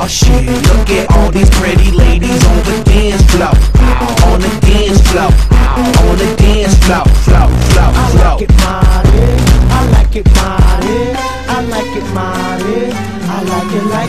Oh shit, look at all these pretty ladies on the dance floor. On the dance floor, on the dance floor, flow, flow, flow I like it mighty, I like it mighty, I like it mighty I like it like it.